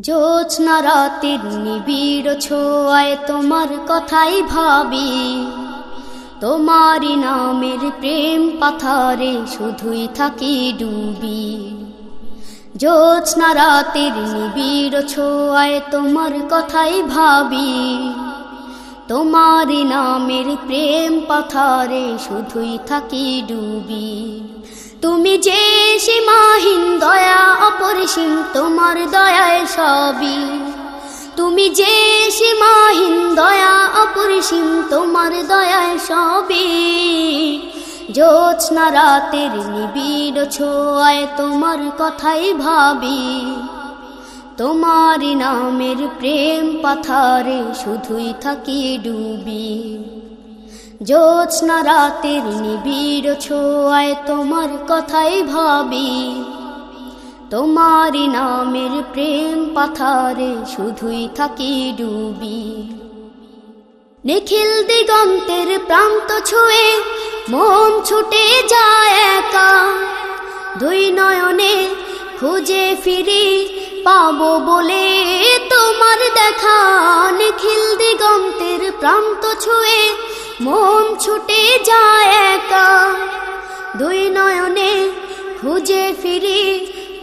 জোৎস্না রাতের নিবিড় ছোঁয়ায় তোমার কথাই ভাবি। তোমারই নামের প্রেম পাথারে শুধুই থাকি ডুবি। জোৎস্না রাতের নিবিড় ছোঁয়ায় তোমার কথাই ভাবি। তোমারই নামের প্রেম পাথারে শুধুই থাকি ডুবি। তুমি যে দয়া অপরিসীম তোমার দয়ায় সবই। তুমি যে সীমাহীন দয়া অপরিসীম তোমার দয়ায় সবই। জ্যোৎস্না রাতের নিবিড় ছোঁয়ায় তোমার কথাই ভাবি। তোমার নামের প্রেম পাথারে শুধুই থাকি ডুবি। জ্যোৎস্না রাতের নিবিড় ছোঁয়ায় তোমার কথাই ভাবি। তোমার নামের প্রেম পাথারে শুধুই থাকি ডুবি। নিখিল দিগন্তের প্রান্ত ছুঁয়ে মন ছুটে যায় একা। দুই নয়নে খুঁজে ফিরি পাবো বলে তোমার দেখা। নিখিল দিগন্তের প্রান্ত ছুঁয়ে মন ছুটে যায়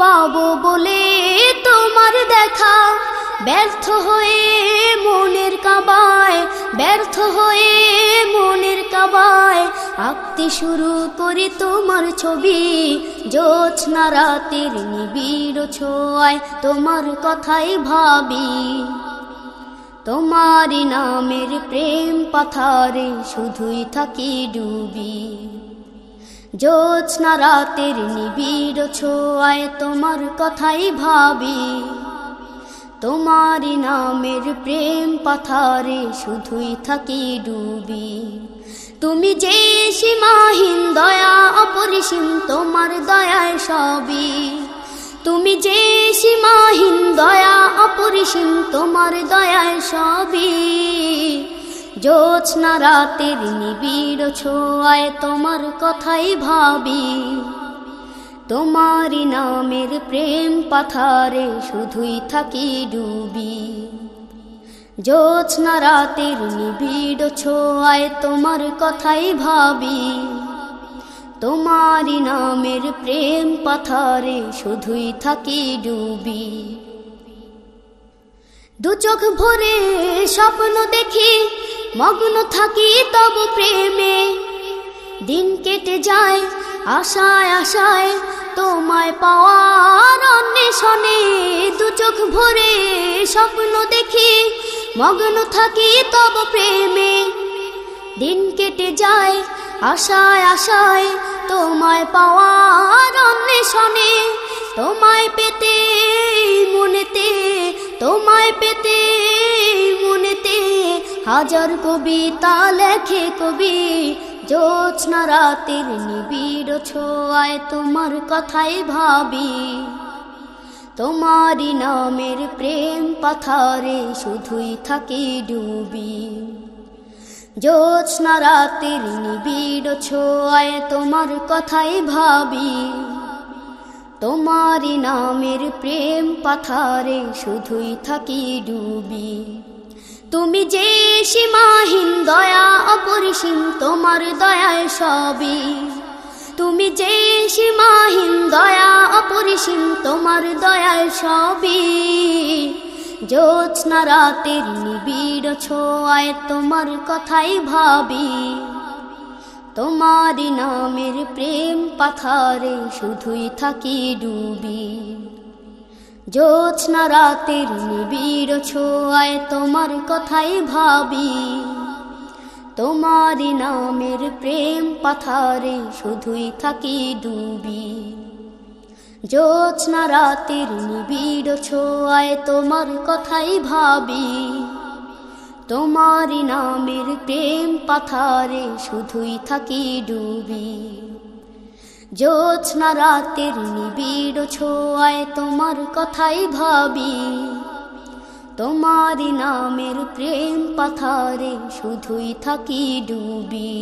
পাবো বলে তোমার দেখা। ব্যর্থ হয়ে মনের কাবায়, ব্যর্থ হয়ে মনের কাবায়। আঁকতে শুরু করি তোমার ছবি জোৎস্না রাতের নিবিড় ছোঁয়ায় তোমার কথাই ভাবি। তোমারি নামের প্রেম পাথারে শুধুই থাকি ডুবি। জ্যোৎস্না রাতের নিবিড় ছোঁয়ায় তোমার কথাই ভাবি। তোমারি নামের প্রেম পাথারে শুধুই থাকি ডুবি। তুমি যে সীমাহীন দয়া, অপরিসীম তোমার দয়ায় সবই। তুমি যে সীমাহীন দয়া, অপরিসীম তোমার দয়ায় সবই। জ্যোৎস্না রাতের নিবিড় ছোঁয়ায় তোমার কথাই ভাবি। তোমারি নামের প্রেম পাথারে শুধুই থাকি ডুবি। জ্যোৎস্না রাতের নিবিড় ছোঁয়ায় তোমার কথাই ভাবি। তোমারি নামের প্রেম পাথারে শুধুই থাকি ডুবি। দু চোখ ভরে স্বপ্ন দেখি মগ্ন থাকি তব প্রেমে। দিন কেটে যায়, আশায় আশায় তোমায় পাওয়ার অন্বেষণে। দু চোখ ভরে স্বপ্ন দেখি, মগ্ন থাকি তব প্রেমে। দিন কেটে যায়, আশায় আশায় তোমায় পাওয়ার অন্বেষণে। তোমায় পেতে মনেতে, তোমায় পেতে মনেতে হাজার কবিতা লেখে কবি, জ্যোৎস্না রাতের নিবিড় ছোঁয়ায় তোমার কথাই ভাবি। তোমারি নামের প্রেম পাথারে শুধুই থাকি ডুবি। জ্যোৎস্না রাতের নিবিড় ছোঁয়ায় তোমার কথাই ভাবি। তোমারি নামের প্রেম পাথারে শুধুই থাকি ডুবি। তুমি যে সীমাহীন দয়া অপরিসীম, তোমার দয়ায় সবই। তুমি যে সীমাহীন দয়া অপরিসীম, তোমার দয়ায় সবই। জ্যোৎস্না রাতের নিবিড় ছোঁয়ায় তোমার কথাই ভাবি। তোমারি নামের প্রেম পাথারে শুধুই থাকি ডুবি। জ্যোৎস্না রাতের নিবিড় ছোঁয়ায় তোমার কথাই ভাবি। তোমারি নামের প্রেম পাথারে শুধুই থাকি ডুবি। জ্যোৎস্না রাতের নিবিড় ছোঁয়ায় তোমার কথাই ভাবি। তোমারি নামের প্রেম পাথারে শুধুই থাকি ডুবি। জ্যোৎস্না রাতের নিবিড় ছোঁয়ায় তোমার কথাই ভাবি। তোমারি নামের প্রেম পাথারে শুধুই থাকি ডুবি।